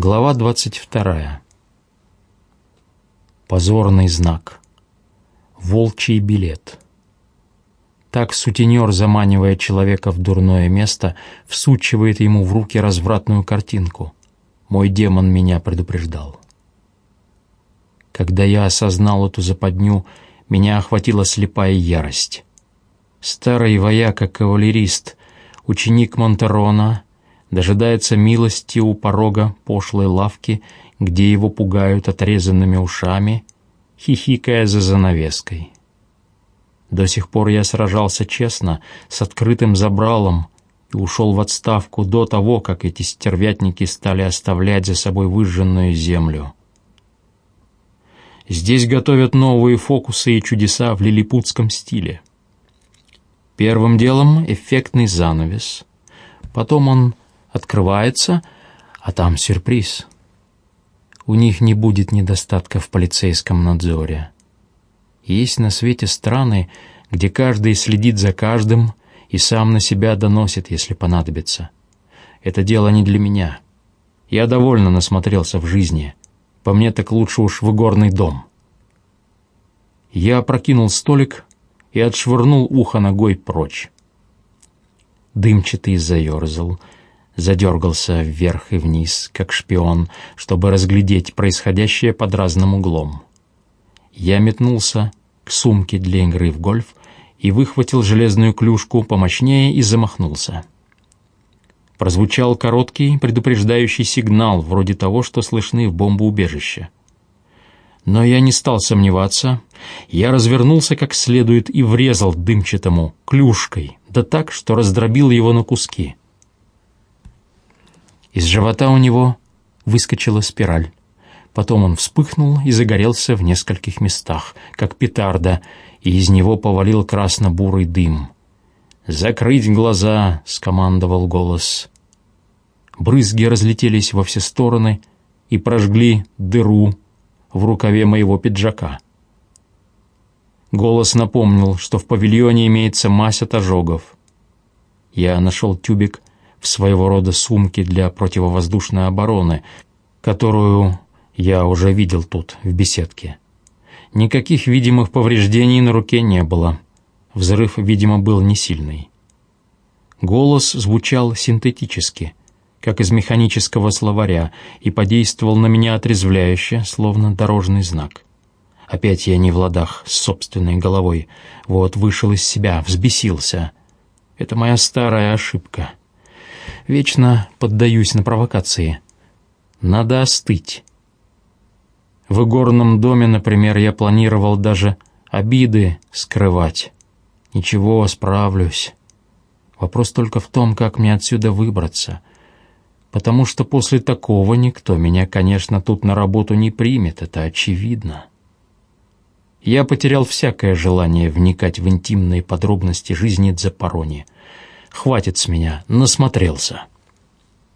Глава 22. Позорный знак. Волчий билет. Так сутенер, заманивая человека в дурное место, всучивает ему в руки развратную картинку. Мой демон меня предупреждал. Когда я осознал эту западню, меня охватила слепая ярость. Старый вояка-кавалерист, ученик Монтерона — дожидается милости у порога пошлой лавки, где его пугают отрезанными ушами, хихикая за занавеской. До сих пор я сражался честно, с открытым забралом, и ушел в отставку до того, как эти стервятники стали оставлять за собой выжженную землю. Здесь готовят новые фокусы и чудеса в лилипутском стиле. Первым делом эффектный занавес, потом он открывается, а там сюрприз. У них не будет недостатка в полицейском надзоре. Есть на свете страны, где каждый следит за каждым и сам на себя доносит, если понадобится. Это дело не для меня. Я довольно насмотрелся в жизни. По мне так лучше уж в игорный дом. Я опрокинул столик и отшвырнул ухо ногой прочь. Дымчатый заерзал — задергался вверх и вниз, как шпион, чтобы разглядеть происходящее под разным углом. Я метнулся к сумке для игры в гольф и выхватил железную клюшку помощнее и замахнулся. Прозвучал короткий предупреждающий сигнал, вроде того, что слышны в бомбоубежище. Но я не стал сомневаться. Я развернулся как следует и врезал дымчатому клюшкой, да так, что раздробил его на куски. Из живота у него выскочила спираль. Потом он вспыхнул и загорелся в нескольких местах, как петарда, и из него повалил красно-бурый дым. «Закрыть глаза!» — скомандовал голос. Брызги разлетелись во все стороны и прожгли дыру в рукаве моего пиджака. Голос напомнил, что в павильоне имеется мазь от ожогов. Я нашел тюбик в своего рода сумке для противовоздушной обороны, которую я уже видел тут, в беседке. Никаких видимых повреждений на руке не было. Взрыв, видимо, был не сильный. Голос звучал синтетически, как из механического словаря, и подействовал на меня отрезвляюще, словно дорожный знак. Опять я не в ладах с собственной головой. Вот вышел из себя, взбесился. Это моя старая ошибка. Вечно поддаюсь на провокации. Надо остыть. В игорном доме, например, я планировал даже обиды скрывать. Ничего, справлюсь. Вопрос только в том, как мне отсюда выбраться. Потому что после такого никто меня, конечно, тут на работу не примет, это очевидно. Я потерял всякое желание вникать в интимные подробности жизни Дзапарони — Хватит с меня, насмотрелся.